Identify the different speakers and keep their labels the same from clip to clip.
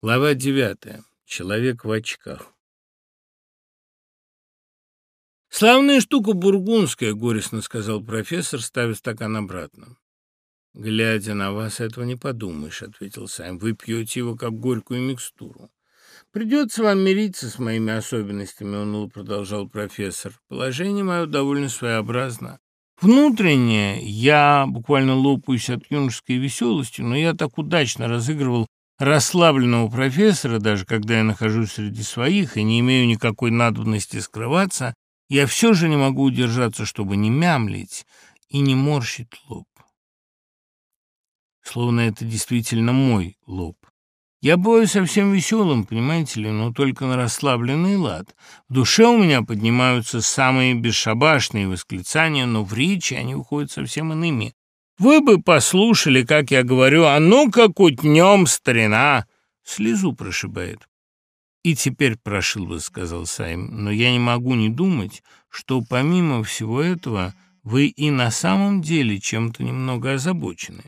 Speaker 1: Глава девятая. Человек в очках. «Славная штука бургундская», — горестно сказал профессор, ставя стакан обратно. «Глядя на вас, этого не подумаешь», — ответил Сайм. «Вы пьете его, как горькую микстуру». «Придется вам мириться с моими особенностями», — уныло продолжал профессор. «Положение мое довольно своеобразно. Внутренне я буквально лопаюсь от юношеской веселости, но я так удачно разыгрывал расслабленного профессора, даже когда я нахожусь среди своих и не имею никакой надобности скрываться, я все же не могу удержаться, чтобы не мямлить и не морщить лоб. Словно это действительно мой лоб. Я бываю совсем веселым, понимаете ли, но только на расслабленный лад. В душе у меня поднимаются самые бесшабашные восклицания, но в речи они уходят совсем иными, вы бы послушали, как я говорю, а ну-ка кутнем, старина!» Слезу прошибает. «И теперь прошил бы», — сказал Сайм, «но я не могу не думать, что помимо всего этого вы и на самом деле чем-то немного озабочены».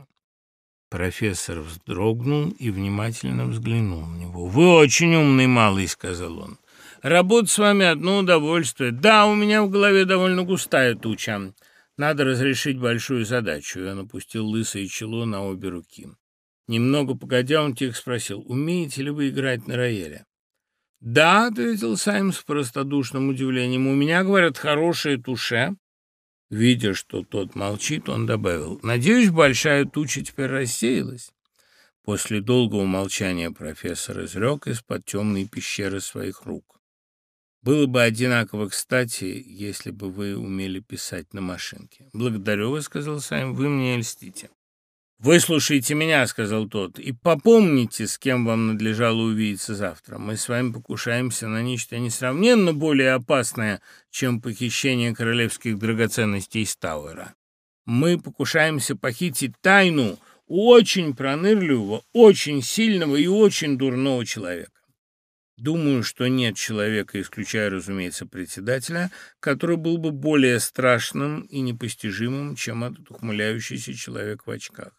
Speaker 1: Профессор вздрогнул и внимательно взглянул на него. «Вы очень умный малый», — сказал он. «Работать с вами одно удовольствие. Да, у меня в голове довольно густая туча. Надо разрешить большую задачу, и он опустил лысое чело на обе руки. Немного погодя, он тихо спросил, умеете ли вы играть на рояле? «Да», — ответил Сайм с простодушным удивлением, — «у меня, говорят, хорошая туша». Видя, что тот молчит, он добавил, «Надеюсь, большая туча теперь рассеялась». После долгого молчания профессор изрек из-под темной пещеры своих рук. Было бы одинаково кстати, если бы вы умели писать на машинке. «Благодарю вас», — сказал Сайм, — «вы мне льстите». «Выслушайте меня», — сказал тот, — «и попомните, с кем вам надлежало увидеться завтра. Мы с вами покушаемся на нечто несравненно более опасное, чем похищение королевских драгоценностей из Тауэра. Мы покушаемся похитить тайну очень пронырливого, очень сильного и очень дурного человека. Думаю, что нет человека, исключая, разумеется, председателя, который был бы более страшным и непостижимым, чем этот ухмыляющийся человек в очках.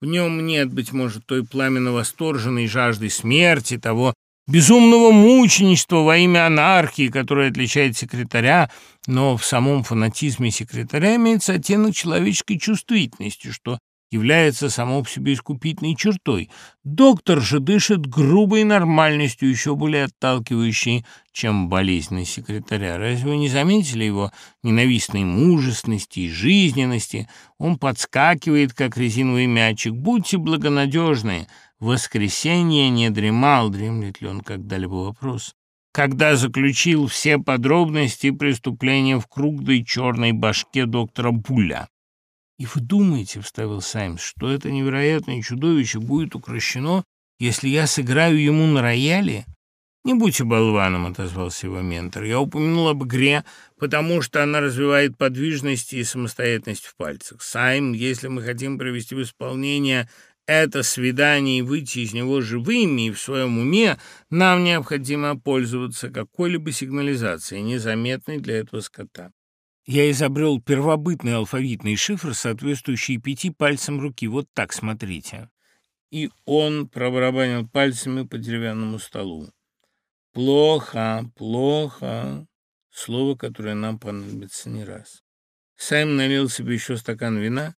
Speaker 1: В нем нет, быть может, той пламенно восторженной жажды смерти, того безумного мученичества во имя анархии, которое отличает секретаря, но в самом фанатизме секретаря имеется оттенок человеческой чувствительности, что является само по себе искупительной чертой. Доктор же дышит грубой нормальностью, еще более отталкивающей, чем болезнь секретаря. Разве вы не заметили его ненавистной мужественности и жизненности? Он подскакивает, как резиновый мячик. Будьте благонадежны. Воскресенье не дремал, дремлет ли он когда-либо вопрос когда заключил все подробности преступления в круглой черной башке доктора Буля. «И вы думаете, — вставил Саймс, — что это невероятное чудовище будет укращено, если я сыграю ему на рояле?» «Не будьте болваном», — отозвался его ментор. «Я упомянул об игре, потому что она развивает подвижность и самостоятельность в пальцах. Сайм, если мы хотим привести в исполнение это свидание и выйти из него живыми и в своем уме, нам необходимо пользоваться какой-либо сигнализацией, незаметной для этого скота я изобрел первобытный алфавитный шифр, соответствующий пяти пальцам руки. Вот так, смотрите. И он пробарабанил пальцами по деревянному столу. Плохо, плохо. Слово, которое нам понадобится не раз. Сайм налил себе еще стакан вина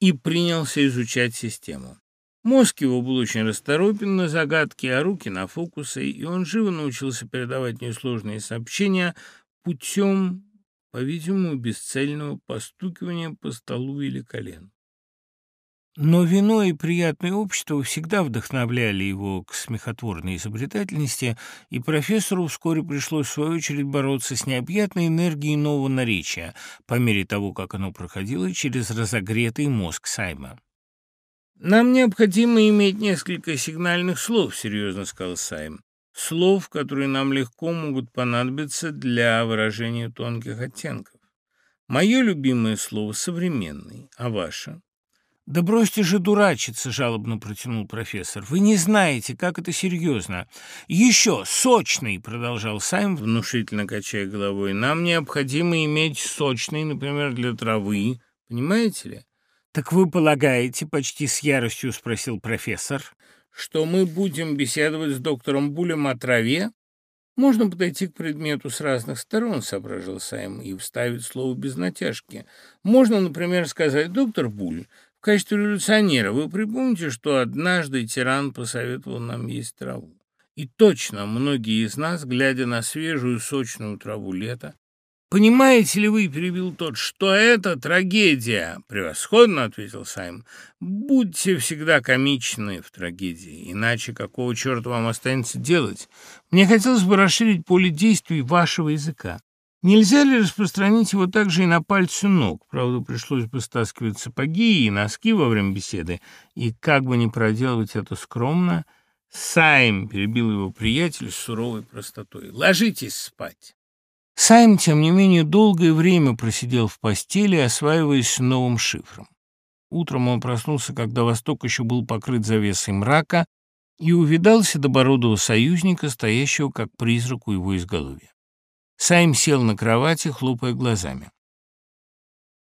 Speaker 1: и принялся изучать систему. Мозг его был очень расторопен на загадки, а руки на фокусы, и он живо научился передавать несложные сообщения путем по-видимому, бесцельного постукивания по столу или колен. Но вино и приятное общество всегда вдохновляли его к смехотворной изобретательности, и профессору вскоре пришлось в свою очередь бороться с необъятной энергией нового наречия, по мере того, как оно проходило через разогретый мозг Сайма. «Нам необходимо иметь несколько сигнальных слов», — серьезно сказал Сайм слов, которые нам легко могут понадобиться для выражения тонких оттенков. Мое любимое слово «современный», а ваше? «Да бросьте же дурачиться», — жалобно протянул профессор. «Вы не знаете, как это серьезно». «Еще сочный», — продолжал Сайм, внушительно качая головой. «Нам необходимо иметь сочный, например, для травы. Понимаете ли?» «Так вы полагаете?» — почти с яростью спросил профессор что мы будем беседовать с доктором Булем о траве, можно подойти к предмету с разных сторон, соображал Сайм, и вставить слово без натяжки. Можно, например, сказать, доктор Буль, в качестве революционера вы припомните, что однажды тиран посоветовал нам есть траву. И точно многие из нас, глядя на свежую сочную траву лета, «Понимаете ли вы, — перебил тот, — что это трагедия?» «Превосходно, — ответил Сайм. Будьте всегда комичны в трагедии, иначе какого черта вам останется делать? Мне хотелось бы расширить поле действий вашего языка. Нельзя ли распространить его также и на пальцы ног? Правда, пришлось бы стаскивать сапоги и носки во время беседы, и как бы ни проделывать это скромно, Сайм перебил его приятель с суровой простотой. «Ложитесь спать». Сайм, тем не менее, долгое время просидел в постели, осваиваясь новым шифром. Утром он проснулся, когда восток еще был покрыт завесой мрака, и увидал седобородого союзника, стоящего как призрак у его изголовья. Сайм сел на кровати, хлопая глазами.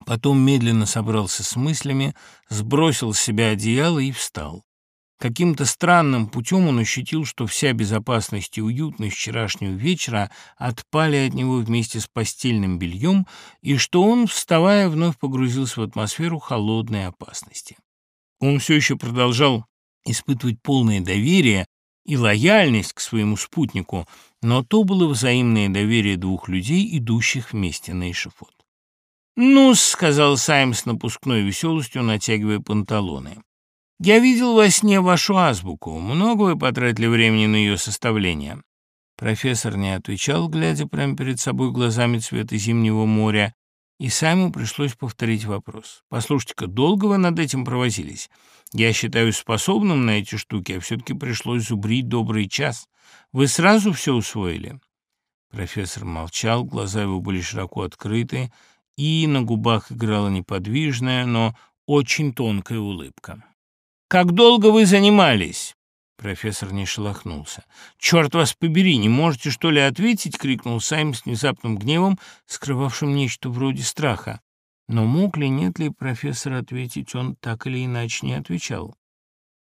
Speaker 1: Потом медленно собрался с мыслями, сбросил с себя одеяло и встал. Каким-то странным путем он ощутил, что вся безопасность и уютность вчерашнего вечера отпали от него вместе с постельным бельем, и что он, вставая, вновь погрузился в атмосферу холодной опасности. Он все еще продолжал испытывать полное доверие и лояльность к своему спутнику, но то было взаимное доверие двух людей, идущих вместе на эшафот. «Ну-с», — сказал Сайм с напускной веселостью, натягивая панталоны. Я видел во сне вашу азбуку. Много вы потратили времени на ее составление?» Профессор не отвечал, глядя прямо перед собой глазами цвета зимнего моря, и Сайму пришлось повторить вопрос. «Послушайте-ка, долго вы над этим провозились? Я считаю способным на эти штуки, а все-таки пришлось зубрить добрый час. Вы сразу все усвоили?» Профессор молчал, глаза его были широко открыты, и на губах играла неподвижная, но очень тонкая улыбка. Как долго вы занимались?» Профессор не шелохнулся. «Черт вас побери, не можете, что ли, ответить?» — крикнул Сайм с внезапным гневом, скрывавшим нечто вроде страха. Но мог ли, нет ли профессор ответить, он так или иначе не отвечал.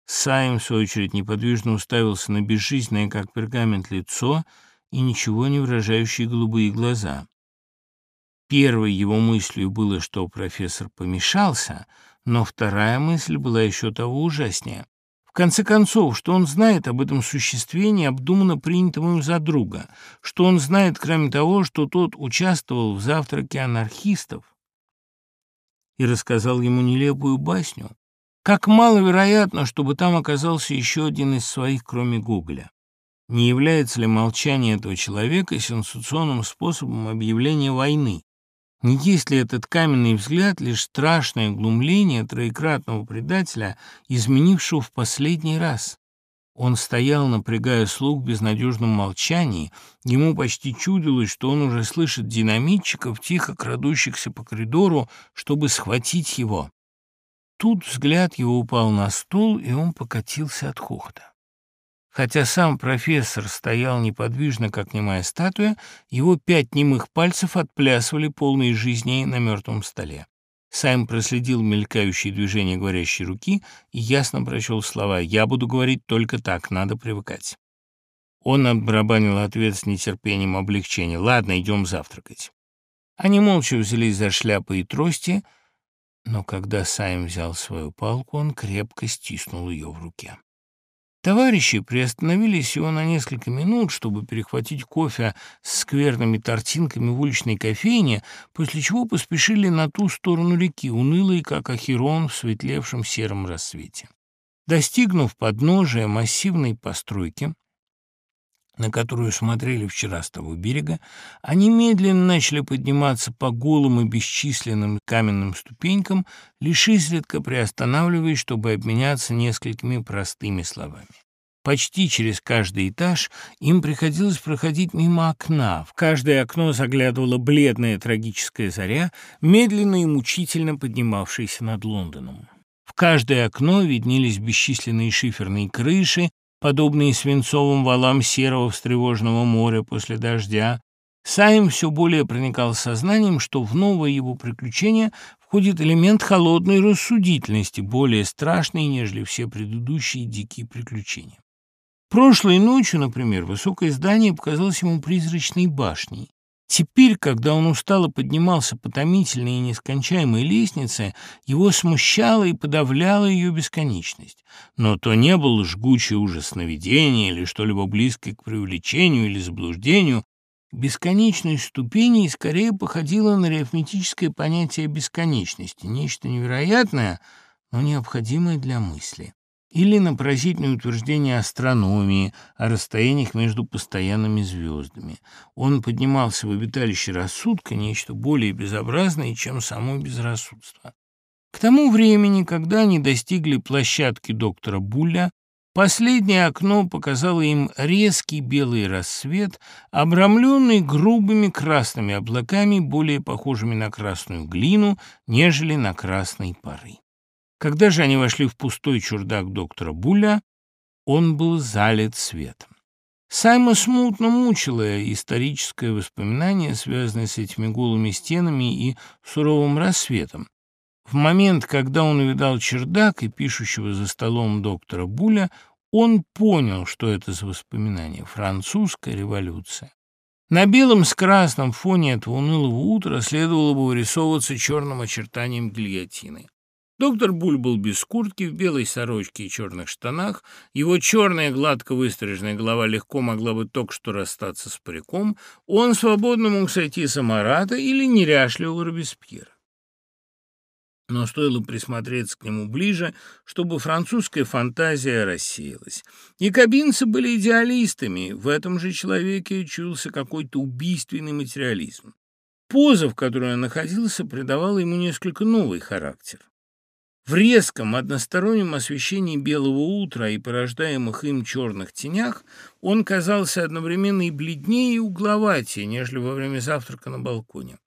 Speaker 1: Сайм, в свою очередь, неподвижно уставился на безжизненное, как пергамент, лицо и ничего не выражающие голубые глаза. Первой его мыслью было, что профессор помешался — но вторая мысль была еще того ужаснее. В конце концов, что он знает об этом существе, необдуманно принятом им за друга, что он знает, кроме того, что тот участвовал в завтраке анархистов и рассказал ему нелепую басню. Как маловероятно, чтобы там оказался еще один из своих, кроме Гоголя. Не является ли молчание этого человека сенсационным способом объявления войны? Не есть ли этот каменный взгляд лишь страшное глумление троекратного предателя, изменившего в последний раз? Он стоял, напрягая слух в безнадежном молчании. Ему почти чудилось, что он уже слышит динамитчиков, тихо крадущихся по коридору, чтобы схватить его. Тут взгляд его упал на стол, и он покатился от хохота. Хотя сам профессор стоял неподвижно, как немая статуя, его пять немых пальцев отплясывали полные жизни на мертвом столе. Сайм проследил мелькающие движения говорящей руки и ясно прочел слова «Я буду говорить только так, надо привыкать». Он отбарабанил ответ с нетерпением облегчения «Ладно, идем завтракать». Они молча взялись за шляпы и трости, но когда Сайм взял свою палку, он крепко стиснул ее в руке. Товарищи приостановились всего на несколько минут, чтобы перехватить кофе с скверными тортинками в уличной кофейне, после чего поспешили на ту сторону реки, унылые, как ахирон в светлевшем сером рассвете. Достигнув подножия массивной постройки, на которую смотрели вчера с того берега, они медленно начали подниматься по голым и бесчисленным каменным ступенькам, лишь изредка приостанавливаясь, чтобы обменяться несколькими простыми словами. Почти через каждый этаж им приходилось проходить мимо окна. В каждое окно заглядывала бледная трагическая заря, медленно и мучительно поднимавшаяся над Лондоном. В каждое окно виднелись бесчисленные шиферные крыши, подобные свинцовым валам серого встревоженного моря после дождя. Сайм все более проникал сознанием, что в новое его приключение входит элемент холодной рассудительности, более страшный, нежели все предыдущие дикие приключения. Прошлой ночью, например, высокое здание показалось ему призрачной башней. Теперь, когда он устало поднимался по томительной и нескончаемой лестнице, его смущала и подавляла ее бесконечность. Но то не был жгучий ужас сновидения или что-либо близкое к привлечению или заблуждению. Бесконечность ступеней скорее походила на арифметическое понятие бесконечности, нечто невероятное, но необходимое для мысли или на поразительное утверждение астрономии, о расстояниях между постоянными звездами. Он поднимался в обиталище рассудка, нечто более безобразное, чем само безрассудство. К тому времени, когда они достигли площадки доктора Буля, последнее окно показало им резкий белый рассвет, обрамленный грубыми красными облаками, более похожими на красную глину, нежели на красные пары. Когда же они вошли в пустой чурдак доктора Буля, он был залит светом. Сайма смутно мучило историческое воспоминание, связанное с этими голыми стенами и суровым рассветом. В момент, когда он увидал чердак и пишущего за столом доктора Буля, он понял, что это за воспоминание — французская революция. На белом с красным фоне этого унылого утра следовало бы вырисовываться черным очертанием гильотины. Доктор Буль был без куртки, в белой сорочке и черных штанах. Его черная, гладко выстриженная голова легко могла бы только что расстаться с париком. Он свободно мог сойти с Амарата или неряшливого Робеспьера. Но стоило присмотреться к нему ближе, чтобы французская фантазия рассеялась. И кабинцы были идеалистами, в этом же человеке чулся какой-то убийственный материализм. Поза, в которой он находился, придавала ему несколько новый характер. В резком одностороннем освещении белого утра и порождаемых им черных тенях он казался одновременно и бледнее, и угловатее, нежели во время завтрака на балконе.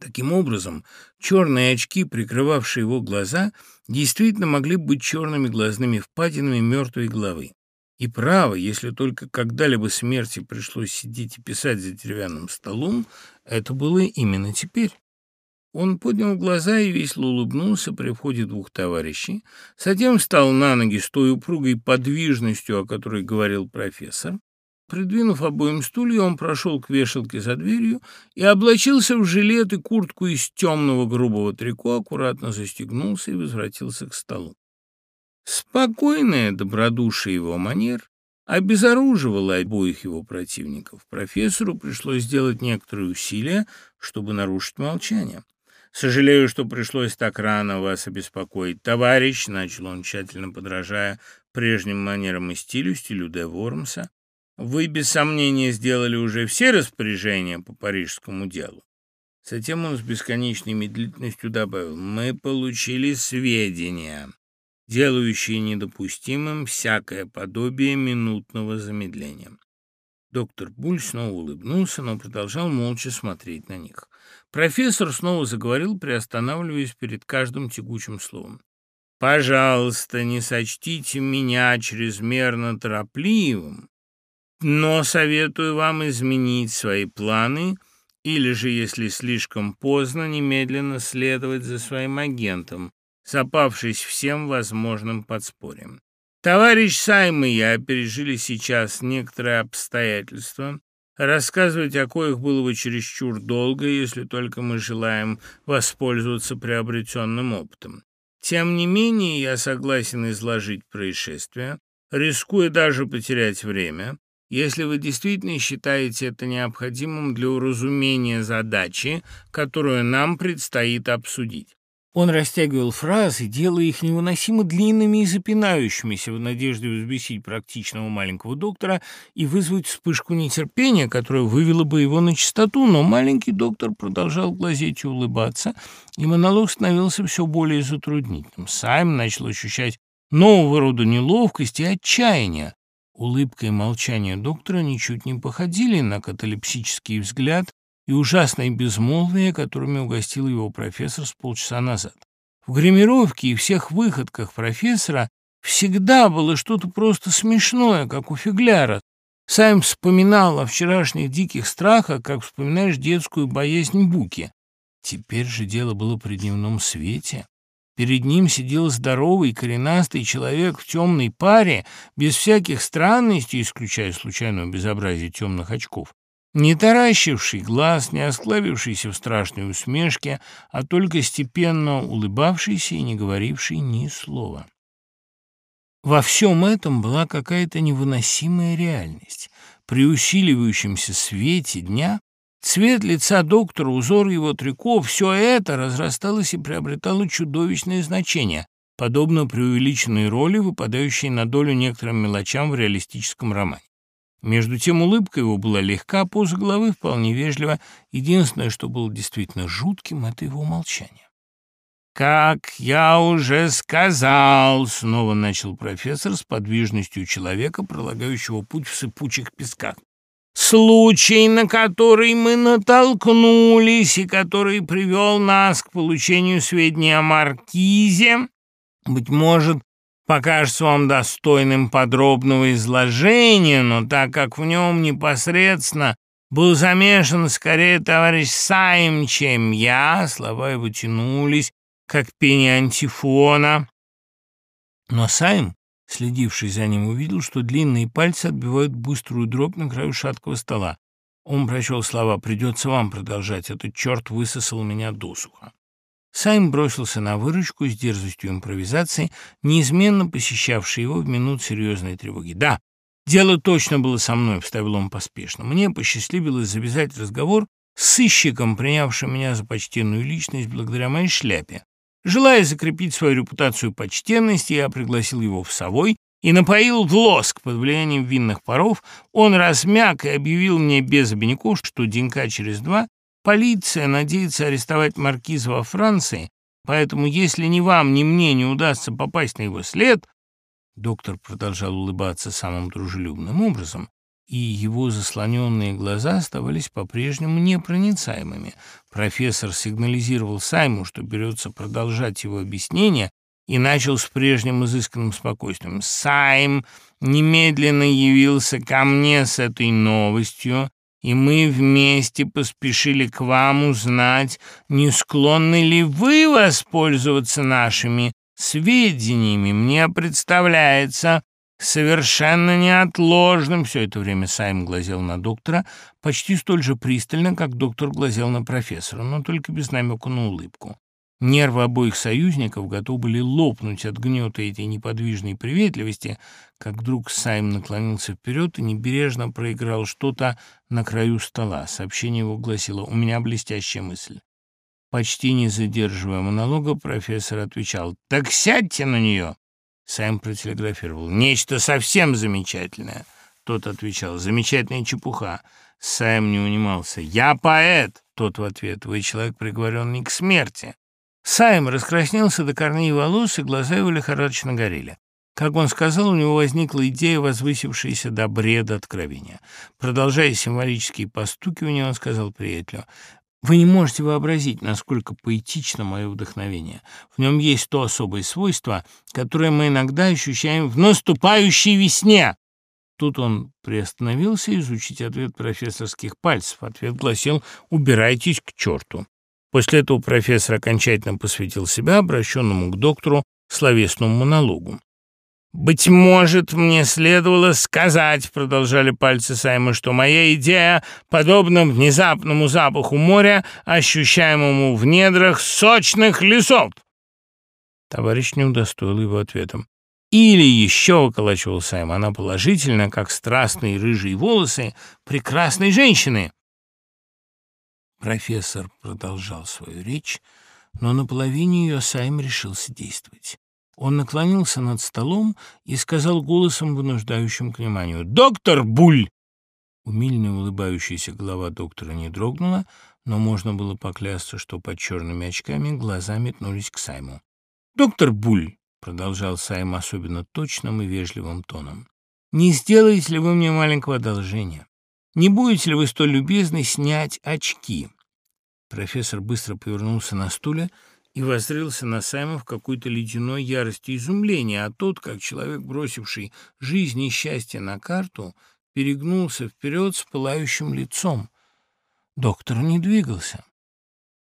Speaker 1: Таким образом, черные очки, прикрывавшие его глаза, действительно могли быть черными глазными впадинами мертвой головы. И право, если только когда-либо смерти пришлось сидеть и писать за деревянным столом, это было именно теперь. Он поднял глаза и весело улыбнулся при входе двух товарищей, затем встал на ноги с той упругой подвижностью, о которой говорил профессор. Придвинув обоим стулья, он прошел к вешалке за дверью и облачился в жилет и куртку из темного грубого трико, аккуратно застегнулся и возвратился к столу. Спокойное добродушие его манер обезоруживало обоих его противников. Профессору пришлось сделать некоторые усилия, чтобы нарушить молчание. «Сожалею, что пришлось так рано вас обеспокоить. Товарищ», — начал он, тщательно подражая прежним манерам и стилю, стилю Де Вормса, «вы, без сомнения, сделали уже все распоряжения по парижскому делу». Затем он с бесконечной медлительностью добавил, «Мы получили сведения, делающие недопустимым всякое подобие минутного замедления». Доктор Буль снова улыбнулся, но продолжал молча смотреть на них. Профессор снова заговорил, приостанавливаясь перед каждым тягучим словом. «Пожалуйста, не сочтите меня чрезмерно торопливым, но советую вам изменить свои планы или же, если слишком поздно, немедленно следовать за своим агентом, запавшись всем возможным подспорьем. Товарищ Сайм и я пережили сейчас некоторые обстоятельства, рассказывать о коих было бы чересчур долго, если только мы желаем воспользоваться приобретенным опытом. Тем не менее, я согласен изложить происшествие, рискуя даже потерять время, если вы действительно считаете это необходимым для уразумения задачи, которую нам предстоит обсудить. Он растягивал фразы, делая их невыносимо длинными и запинающимися в надежде взбесить практичного маленького доктора и вызвать вспышку нетерпения, которая вывела бы его на чистоту, но маленький доктор продолжал глазеть и улыбаться, и монолог становился все более затруднительным. Сайм начал ощущать нового рода неловкость и отчаяние. Улыбка и молчание доктора ничуть не походили на каталепсический взгляд, и ужасное безмолвие, которыми угостил его профессор с полчаса назад. В гримировке и всех выходках профессора всегда было что-то просто смешное, как у фигляра. Сайм вспоминал о вчерашних диких страхах, как вспоминаешь детскую боязнь буки. Теперь же дело было при дневном свете. Перед ним сидел здоровый, коренастый человек в темной паре, без всяких странностей, исключая случайного безобразия темных очков, не таращивший глаз, не осклавившийся в страшной усмешке, а только степенно улыбавшийся и не говоривший ни слова. Во всем этом была какая-то невыносимая реальность. При усиливающемся свете дня Цвет лица доктора, узор его трико — все это разрасталось и приобретало чудовищное значение, подобно преувеличенной роли, выпадающей на долю некоторым мелочам в реалистическом романе. Между тем улыбка его была легка, поза головы вполне вежлива. Единственное, что было действительно жутким, — это его молчание. «Как я уже сказал», — снова начал профессор с подвижностью человека, пролагающего путь в сыпучих песках. Случай, на который мы натолкнулись и который привел нас к получению сведений о Маркизе, быть может, покажется вам достойным подробного изложения, но так как в нем непосредственно был замешан скорее товарищ Сайм, чем я, слова его тянулись, как пение антифона. Но Сайм Следивший за ним увидел, что длинные пальцы отбивают быструю дробь на краю шаткого стола. Он прочел слова «Придется вам продолжать, этот черт высосал меня досуха». Сайм бросился на выручку с дерзостью импровизации, неизменно посещавшей его в минут серьезной тревоги. «Да, дело точно было со мной», — вставил он поспешно. «Мне посчастливилось завязать разговор с сыщиком, принявшим меня за почтенную личность благодаря моей шляпе. Желая закрепить свою репутацию почтенности, я пригласил его в совой и напоил в лоск под влиянием винных паров. Он размяк и объявил мне без обиняков, что денька через два полиция надеется арестовать маркиза во Франции, поэтому если ни вам, ни мне не удастся попасть на его след, доктор продолжал улыбаться самым дружелюбным образом, и его заслоненные глаза оставались по-прежнему непроницаемыми. Профессор сигнализировал Сайму, что берется продолжать его объяснение, и начал с прежним изысканным спокойствием. «Сайм немедленно явился ко мне с этой новостью, и мы вместе поспешили к вам узнать, не склонны ли вы воспользоваться нашими сведениями. Мне представляется, совершенно неотложным. Все это время Сайм глазел на доктора почти столь же пристально, как доктор глазел на профессора, но только без намека на улыбку. Нервы обоих союзников готовы были лопнуть от гнета этой неподвижной приветливости, как вдруг Сайм наклонился вперед и небережно проиграл что-то на краю стола. Сообщение его гласило «У меня блестящая мысль». Почти не задерживая монолога, профессор отвечал «Так сядьте на нее!» Сайм протелеграфировал. «Нечто совсем замечательное!» Тот отвечал. «Замечательная чепуха!» Сайм не унимался. «Я поэт!» Тот в ответ. «Вы человек, приговоренный к смерти!» Сайм раскраснелся до корней волос, и глаза его лихорадочно горели. Как он сказал, у него возникла идея, возвысившаяся до бреда откровения. Продолжая символические постукивания, он сказал приятелю, вы не можете вообразить, насколько поэтично мое вдохновение. В нем есть то особое свойство, которое мы иногда ощущаем в наступающей весне. Тут он приостановился изучить ответ профессорских пальцев. Ответ гласил «Убирайтесь к черту». После этого профессор окончательно посвятил себя обращенному к доктору словесному монологу. «Быть может, мне следовало сказать, — продолжали пальцы Сайма, — что моя идея, подобна внезапному запаху моря, ощущаемому в недрах сочных лесов». Товарищ не удостоил его ответом. «Или еще, — околачивал Сайм, — она положительно, как страстные рыжие волосы прекрасной женщины». Профессор продолжал свою речь, но на половине ее Сайм решился действовать. Он наклонился над столом и сказал голосом, вынуждающим к вниманию, «Доктор Буль!» Умильная улыбающаяся голова доктора не дрогнула, но можно было поклясться, что под черными очками глаза метнулись к Сайму. «Доктор Буль!» — продолжал Сайм особенно точным и вежливым тоном. «Не сделаете ли вы мне маленького одолжения? Не будете ли вы столь любезны снять очки?» Профессор быстро повернулся на стуле и воззрелся на Сайма в какой-то ледяной ярости изумления, а тот, как человек, бросивший жизнь и счастье на карту, перегнулся вперед с пылающим лицом. Доктор не двигался.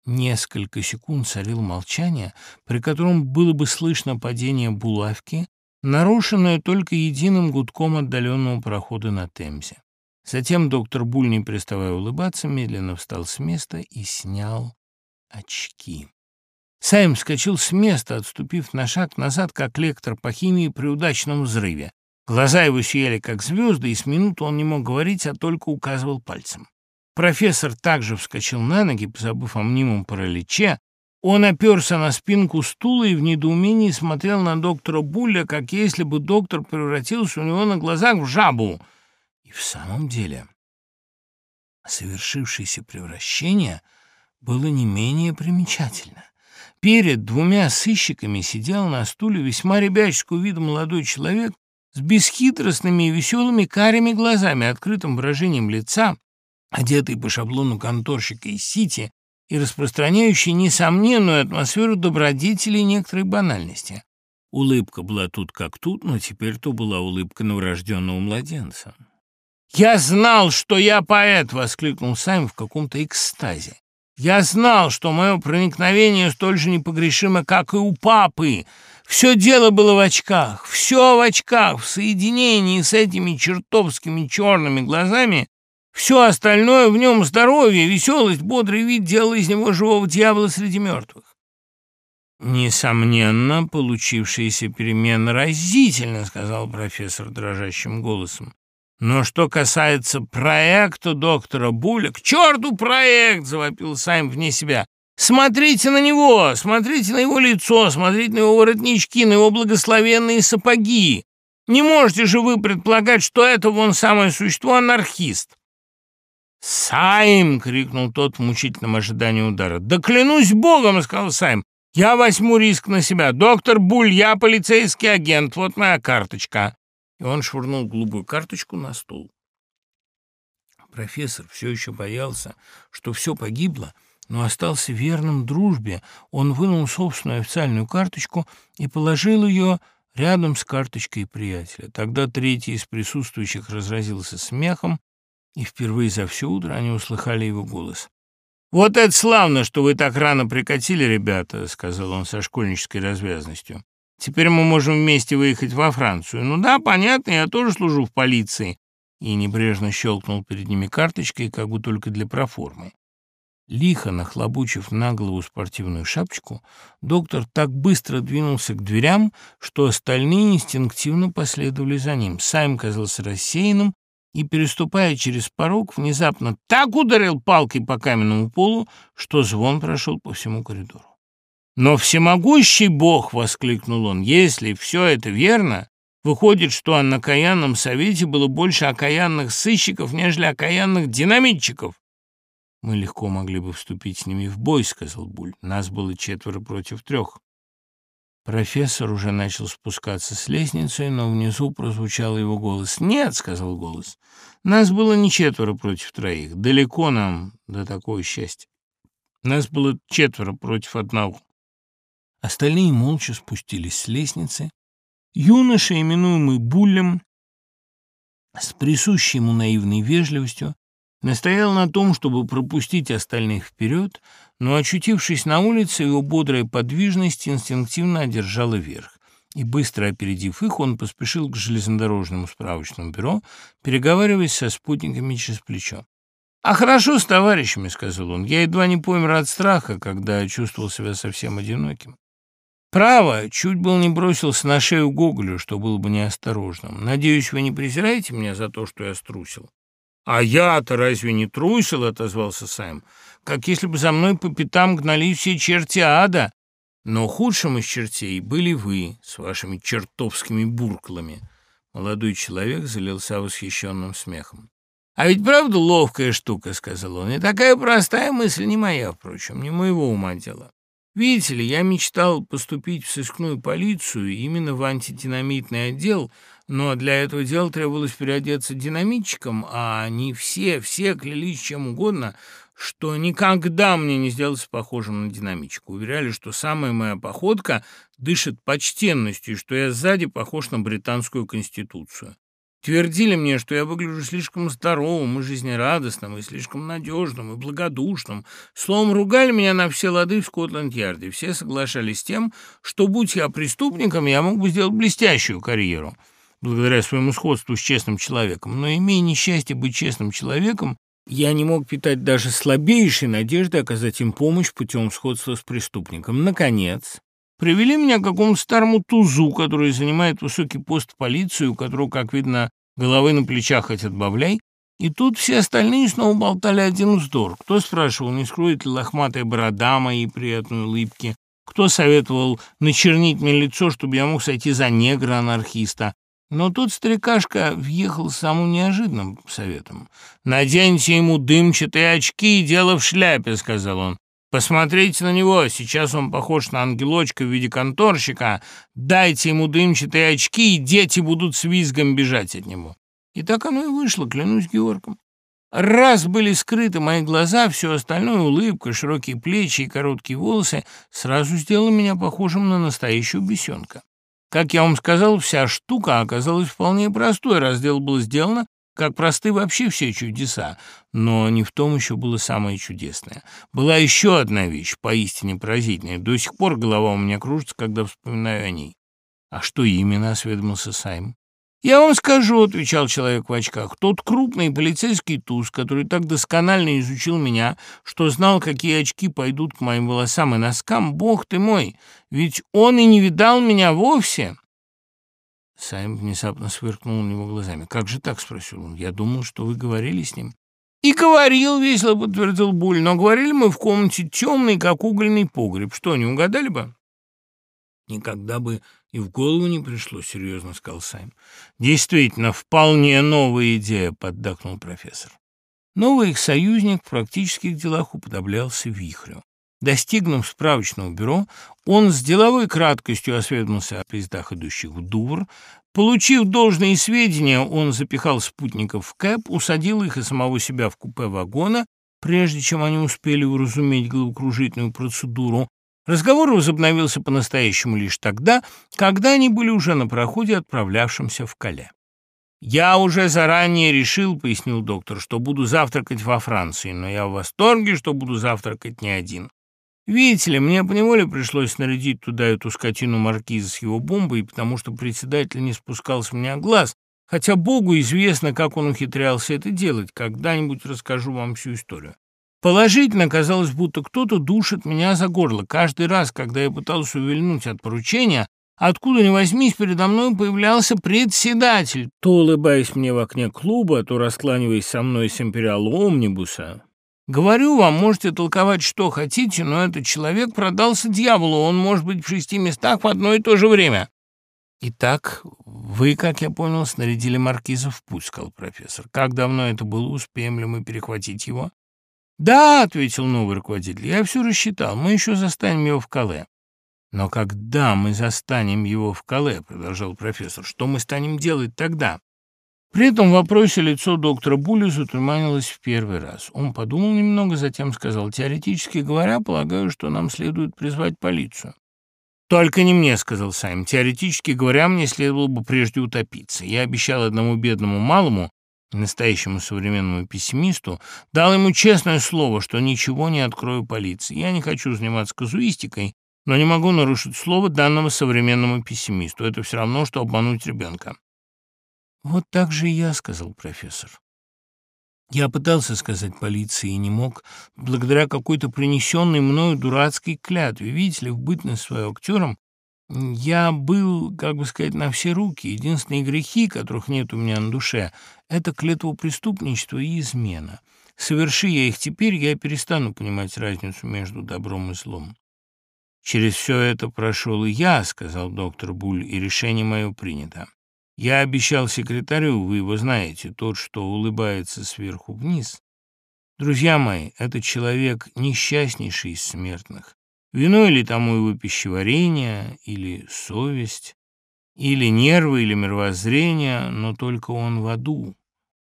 Speaker 1: Несколько секунд царило молчание, при котором было бы слышно падение булавки, нарушенное только единым гудком отдаленного прохода на Темзе. Затем доктор Буль, не переставая улыбаться, медленно встал с места и снял очки. Сайм вскочил с места, отступив на шаг назад, как лектор по химии при удачном взрыве. Глаза его сияли, как звезды, и с минуту он не мог говорить, а только указывал пальцем. Профессор также вскочил на ноги, позабыв о мнимом параличе. Он оперся на спинку стула и в недоумении смотрел на доктора Булля, как если бы доктор превратился у него на глазах в жабу. И в самом деле совершившееся превращение было не менее примечательно. Перед двумя сыщиками сидел на стуле весьма ребяческого вида молодой человек с бесхитростными и веселыми карими глазами, открытым выражением лица, одетый по шаблону конторщика из Сити и распространяющий несомненную атмосферу добродетели и некоторой банальности. Улыбка была тут как тут, но теперь то была улыбка новорожденного младенца. «Я знал, что я поэт!» — воскликнул Сайм в каком-то экстазе. Я знал, что мое проникновение столь же непогрешимо, как и у папы. Все дело было в очках, все в очках, в соединении с этими чертовскими черными глазами. Все остальное в нем здоровье, веселость, бодрый вид делало из него живого дьявола среди мертвых. «Несомненно, получившаяся перемена разительно», — сказал профессор дрожащим голосом. Но что касается проекта доктора Буля, к черту проект, завопил Сайм вне себя. Смотрите на него, смотрите на его лицо, смотрите на его воротнички, на его благословенные сапоги. Не можете же вы предполагать, что это вон самое существо анархист. «Сайм!» — крикнул тот в мучительном ожидании удара. «Да клянусь богом!» — сказал Сайм. «Я возьму риск на себя. Доктор Буль, я полицейский агент. Вот моя карточка и он швырнул голубую карточку на стол. Профессор все еще боялся, что все погибло, но остался верным дружбе. Он вынул собственную официальную карточку и положил ее рядом с карточкой приятеля. Тогда третий из присутствующих разразился смехом, и впервые за все утро они услыхали его голос. «Вот это славно, что вы так рано прикатили, ребята», — сказал он со школьнической развязностью. Теперь мы можем вместе выехать во Францию. Ну да, понятно, я тоже служу в полиции. И небрежно щелкнул перед ними карточкой, как бы только для проформы. Лихо нахлобучив на голову спортивную шапочку, доктор так быстро двинулся к дверям, что остальные инстинктивно последовали за ним. Сайм казался рассеянным и, переступая через порог, внезапно так ударил палкой по каменному полу, что звон прошел по всему коридору. «Но всемогущий Бог!» — воскликнул он. «Если все это верно, выходит, что на окаянном совете было больше окаянных сыщиков, нежели окаянных динамитчиков». «Мы легко могли бы вступить с ними в бой», — сказал Буль. «Нас было четверо против трех». Профессор уже начал спускаться с лестницы, но внизу прозвучал его голос. «Нет», — сказал голос, — «нас было не четверо против троих. Далеко нам до такого счастья. Нас было четверо против одного». Остальные молча спустились с лестницы. Юноша, именуемый Буллем, с присущей ему наивной вежливостью, настоял на том, чтобы пропустить остальных вперед, но, очутившись на улице, его бодрая подвижность инстинктивно одержала верх. И, быстро опередив их, он поспешил к железнодорожному справочному бюро, переговариваясь со спутниками через плечо. «А хорошо с товарищами», — сказал он. «Я едва не помер от страха, когда чувствовал себя совсем одиноким. Право, чуть был не бросился на шею Гоголю, что было бы неосторожным. Надеюсь, вы не презираете меня за то, что я струсил? А я-то разве не трусил, отозвался Сайм, как если бы за мной по пятам гнались все черти ада. Но худшим из чертей были вы с вашими чертовскими бурклами. Молодой человек залился восхищенным смехом. «А ведь правда ловкая штука», — сказал он, — «и такая простая мысль, не моя, впрочем, не моего ума дело. Видите ли, я мечтал поступить в сыскную полицию, именно в антидинамитный отдел, но для этого дела требовалось переодеться динамитчиком, а они все, все клялись чем угодно, что никогда мне не сделаться похожим на динамитчика. Уверяли, что самая моя походка дышит почтенностью, что я сзади похож на британскую конституцию. Твердили мне, что я выгляжу слишком здоровым и жизнерадостным, и слишком надежным и благодушным. Словом, ругали меня на все лады в Скотланд-Ярде. Все соглашались с тем, что, будь я преступником, я мог бы сделать блестящую карьеру, благодаря своему сходству с честным человеком. Но, имея несчастье быть честным человеком, я не мог питать даже слабейшей надежды оказать им помощь путем сходства с преступником. Наконец, Привели меня к какому-то старому тузу, который занимает высокий пост в полиции, у которого, как видно, головы на плечах хоть отбавляй. И тут все остальные снова болтали один вздор. Кто спрашивал, не скроет ли лохматая борода моей приятной улыбки, кто советовал начернить мне лицо, чтобы я мог сойти за негра-анархиста. Но тут старикашка въехал самым неожиданным советом. «Наденьте ему дымчатые очки и дело в шляпе», — сказал он. Посмотрите на него, сейчас он похож на ангелочка в виде конторщика. Дайте ему дымчатые очки, и дети будут с визгом бежать от него. И так оно и вышло, клянусь Георгом. Раз были скрыты мои глаза, все остальное — улыбка, широкие плечи и короткие волосы — сразу сделало меня похожим на настоящего бесенка. Как я вам сказал, вся штука оказалась вполне простой, раз дело было сделано, как просты вообще все чудеса, но не в том еще было самое чудесное. Была еще одна вещь, поистине поразительная. До сих пор голова у меня кружится, когда вспоминаю о ней. «А что именно?» — осведомился Сайм. «Я вам скажу», — отвечал человек в очках, «тот крупный полицейский туз, который так досконально изучил меня, что знал, какие очки пойдут к моим волосам и носкам, бог ты мой, ведь он и не видал меня вовсе». Сайм внезапно сверкнул на него глазами. «Как же так?» — спросил он. «Я думал, что вы говорили с ним». «И говорил, — весело подтвердил Буль, — но говорили мы в комнате темный, как угольный погреб. Что, не угадали бы?» «Никогда бы и в голову не пришло, — серьезно сказал Сайм. «Действительно, вполне новая идея», — поддакнул профессор. Новый их союзник в практических делах уподоблялся вихрю. Достигнув справочного бюро, он с деловой краткостью осведомился о поездах, идущих в Дувр. Получив должные сведения, он запихал спутников в кэп, усадил их и самого себя в купе вагона, прежде чем они успели уразуметь головокружительную процедуру. Разговор возобновился по-настоящему лишь тогда, когда они были уже на проходе, отправлявшемся в Кале. «Я уже заранее решил, — пояснил доктор, — что буду завтракать во Франции, но я в восторге, что буду завтракать не один. Видите ли, мне поневоле пришлось снарядить туда эту скотину маркиза с его бомбой, потому что председатель не спускал с меня глаз, хотя Богу известно, как он ухитрялся это делать. Когда-нибудь расскажу вам всю историю. Положительно казалось, будто кто-то душит меня за горло. Каждый раз, когда я пытался увильнуть от поручения, откуда ни возьмись, передо мной появлялся председатель, то улыбаясь мне в окне клуба, то раскланиваясь со мной с империала омнибуса. Говорю вам, можете толковать что хотите, но этот человек продался дьяволу, он может быть в шести местах в одно и то же время. Итак, вы, как я понял, снарядили маркиза в путь, сказал профессор. Как давно это было, успеем ли мы перехватить его? Да, ответил новый руководитель, я все рассчитал, мы еще застанем его в Кале. Но когда мы застанем его в Кале, продолжал профессор, что мы станем делать тогда? При этом в вопросе лицо доктора Були затуманилось в первый раз. Он подумал немного, затем сказал, «Теоретически говоря, полагаю, что нам следует призвать полицию». «Только не мне», — сказал Сайм. «Теоретически говоря, мне следовало бы прежде утопиться. Я обещал одному бедному малому, настоящему современному пессимисту, дал ему честное слово, что ничего не открою полиции. Я не хочу заниматься казуистикой, но не могу нарушить слово данного современному пессимисту. Это все равно, что обмануть ребенка. «Вот так же и я», — сказал профессор. Я пытался сказать полиции и не мог, благодаря какой-то принесенной мною дурацкой клятве. Видите ли, в бытность свою актером я был, как бы сказать, на все руки. Единственные грехи, которых нет у меня на душе, это клятва преступничества и измена. Соверши я их теперь, я перестану понимать разницу между добром и злом. «Через все это прошел и я», — сказал доктор Буль, — «и решение мое принято. Я обещал секретарю, вы его знаете, тот, что улыбается сверху вниз. Друзья мои, этот человек несчастнейший из смертных. Виной ли тому его пищеварение, или совесть, или нервы, или мировоззрение, но только он в аду.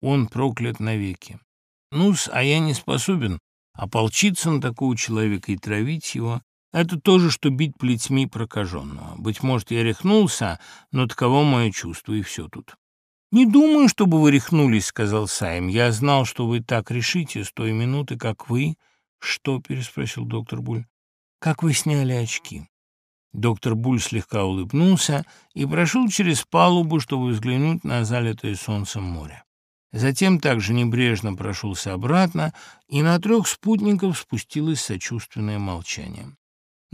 Speaker 1: Он проклят навеки. Ну-с, а я не способен ополчиться на такого человека и травить его, это то же, что бить плетьми прокаженного. Быть может, я рехнулся, но таково мое чувство, и все тут. «Не думаю, чтобы вы рехнулись», — сказал Сайм. «Я знал, что вы так решите с той минуты, как вы...» «Что?» — переспросил доктор Буль. «Как вы сняли очки?» Доктор Буль слегка улыбнулся и прошел через палубу, чтобы взглянуть на залитое солнцем море. Затем также небрежно прошелся обратно, и на трех спутников спустилось сочувственное молчание.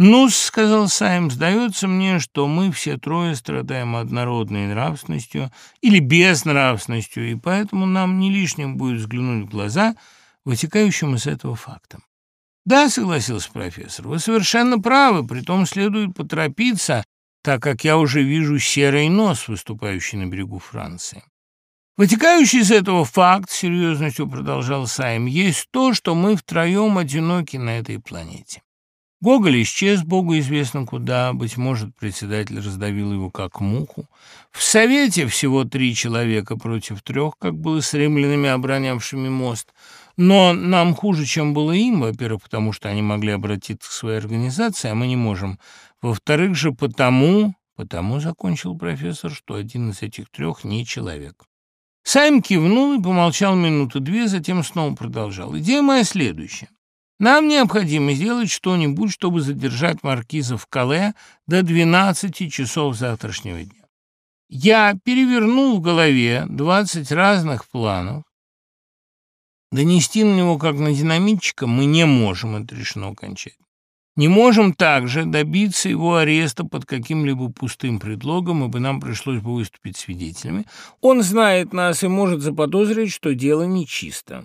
Speaker 1: «Ну, — сказал Сайм, — сдается мне, что мы все трое страдаем однородной нравственностью или безнравственностью, и поэтому нам не лишним будет взглянуть в глаза вытекающим из этого фактом. «Да», — согласился профессор, — «вы совершенно правы, притом следует поторопиться, так как я уже вижу серый нос, выступающий на берегу Франции». Вытекающий из этого факт, серьезностью продолжал Сайм, есть то, что мы втроем одиноки на этой планете. Гоголь исчез, Богу известно куда, быть может, председатель раздавил его как муху. В Совете всего три человека против трех, как было с римлянами, оборонявшими мост. Но нам хуже, чем было им, во-первых, потому что они могли обратиться к своей организации, а мы не можем. Во-вторых же, потому, потому, закончил профессор, что один из этих трех не человек. Сайм кивнул и помолчал минуты две, затем снова продолжал. Идея моя следующая. Нам необходимо сделать что-нибудь, чтобы задержать маркиза в Кале до 12 часов завтрашнего дня. Я перевернул в голове 20 разных планов. Донести на него, как на динамитчика, мы не можем, это решено окончательно. Не можем также добиться его ареста под каким-либо пустым предлогом, ибо нам пришлось бы выступить свидетелями. Он знает нас и может заподозрить, что дело нечисто.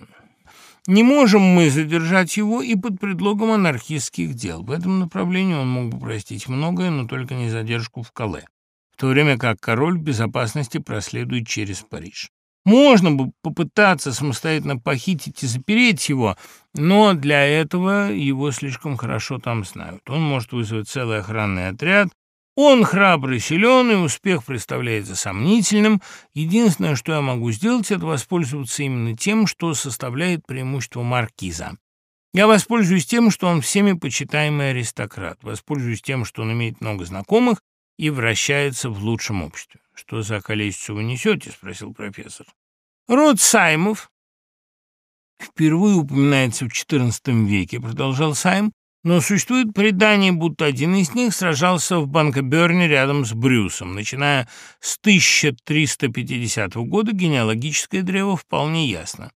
Speaker 1: Не можем мы задержать его и под предлогом анархистских дел. В этом направлении он мог бы простить многое, но только не задержку в Кале, в то время как король безопасности проследует через Париж. Можно бы попытаться самостоятельно похитить и запереть его, но для этого его слишком хорошо там знают. Он может вызвать целый охранный отряд, он храбрый, силен, и успех представляется сомнительным. Единственное, что я могу сделать, это воспользоваться именно тем, что составляет преимущество маркиза. Я воспользуюсь тем, что он всеми почитаемый аристократ, воспользуюсь тем, что он имеет много знакомых и вращается в лучшем обществе. «Что за колесицу вы несете?» — спросил профессор. «Род Саймов впервые упоминается в XIV веке», — продолжал Сайм, но существует предание, будто один из них сражался в Банкоберне рядом с Брюсом. Начиная с 1350 года генеалогическое древо вполне ясно.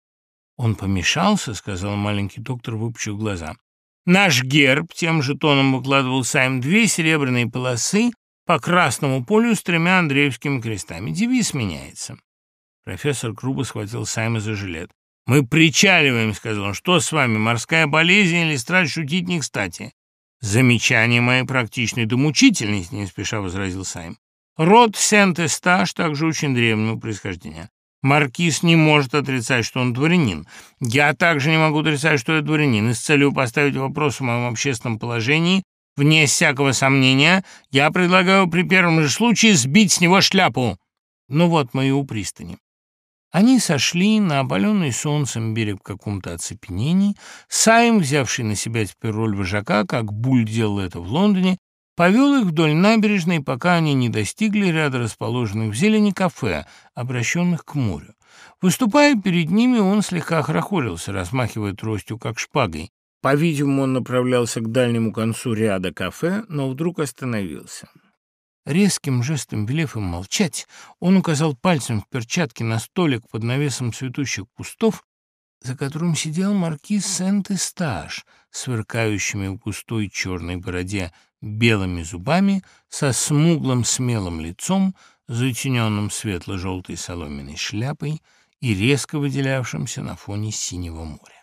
Speaker 1: «Он помешался», — сказал маленький доктор, выпучив глаза. «Наш герб», — тем же тоном выкладывал Сайм, две серебряные полосы по красному полю с тремя Андреевскими крестами. Девиз меняется. Профессор грубо схватил Сайма за жилет. «Мы причаливаем», — сказал он. «Что с вами, морская болезнь или страсть шутить не кстати?» «Замечание моей практичной до мучительности», — не спеша возразил Сайм. «Род Сент-Эстаж также очень древнего происхождения. Маркиз не может отрицать, что он дворянин. Я также не могу отрицать, что я дворянин. И с целью поставить вопрос о моем общественном положении, вне всякого сомнения, я предлагаю при первом же случае сбить с него шляпу. Ну вот мы и у пристани. Они сошли на опаленный солнцем берег в каком-то оцепенении. Сайм, взявший на себя теперь роль вожака, как Буль делал это в Лондоне, повел их вдоль набережной, пока они не достигли ряда расположенных в зелени кафе, обращенных к морю. Выступая перед ними, он слегка хорохорился, размахивая тростью, как шпагой. По-видимому, он направлялся к дальнему концу ряда кафе, но вдруг остановился. Резким жестом велев им молчать, он указал пальцем в перчатке на столик под навесом цветущих кустов, за которым сидел маркиз Сент-Эстаж, сверкающими в густой черной бороде белыми зубами, со смуглым смелым лицом, затененным светло-желтой соломенной шляпой и резко выделявшимся на фоне синего моря.